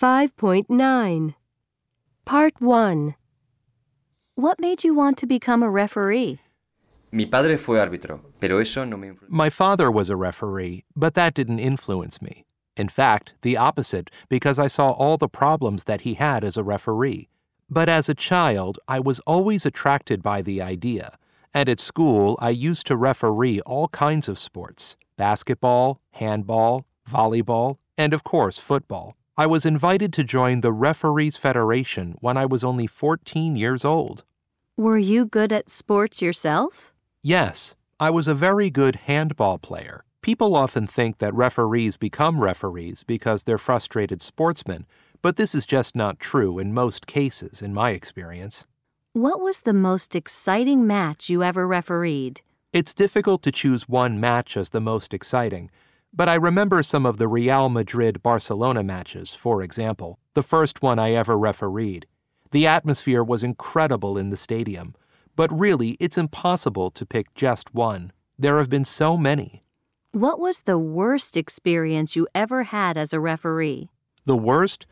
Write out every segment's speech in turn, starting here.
5.9 Part 1 What made you want to become a referee? Mi padre fue árbitro, pero eso no me influyó. My father was a referee, but that didn't influence me. In fact, the opposite, because I saw all the problems that he had as a referee. But as a child, I was always attracted by the idea, and at school, I used to referee all kinds of sports basketball, handball, volleyball, and of course, football. I was invited to join the Referees Federation when I was only 14 years old. Were you good at sports yourself? Yes, I was a very good handball player. People often think that referees become referees because they're frustrated sportsmen, but this is just not true in most cases, in my experience. What was the most exciting match you ever refereed? It's difficult to choose one match as the most exciting, but I remember some of the Real Madrid Barcelona matches, for example, the first one I ever refereed. The atmosphere was incredible in the stadium, but really, it's impossible to pick just one. There have been so many. What was the worst experience you ever had as a referee? The worst?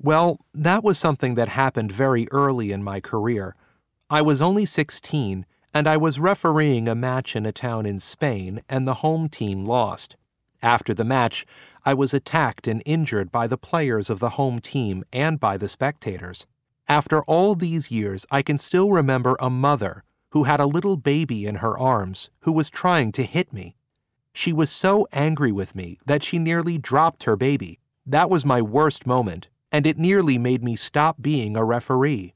Well, that was something that happened very early in my career. I was only 16, and I was refereeing a match in a town in Spain, and the home team lost. After the match, I was attacked and injured by the players of the home team and by the spectators. After all these years, I can still remember a mother who had a little baby in her arms who was trying to hit me. She was so angry with me that she nearly dropped her baby. That was my worst moment, and it nearly made me stop being a referee.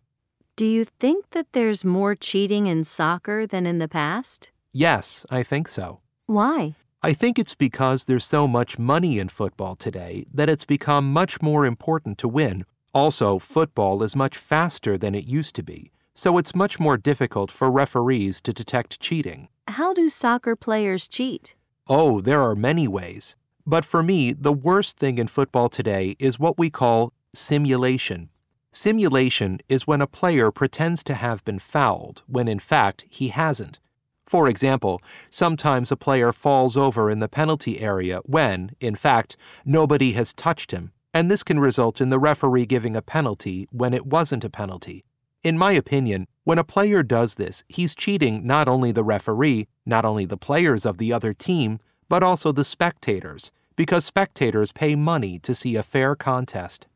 Do you think that there's more cheating in soccer than in the past? Yes, I think so. Why? I think it's because there's so much money in football today that it's become much more important to win. Also, football is much faster than it used to be, so it's much more difficult for referees to detect cheating. How do soccer players cheat? Oh, there are many ways. But for me, the worst thing in football today is what we call simulation. Simulation is when a player pretends to have been fouled when in fact he hasn't. For example, sometimes a player falls over in the penalty area when, in fact, nobody has touched him, and this can result in the referee giving a penalty when it wasn't a penalty. In my opinion, when a player does this, he's cheating not only the referee, not only the players of the other team, but also the spectators, because spectators pay money to see a fair contest.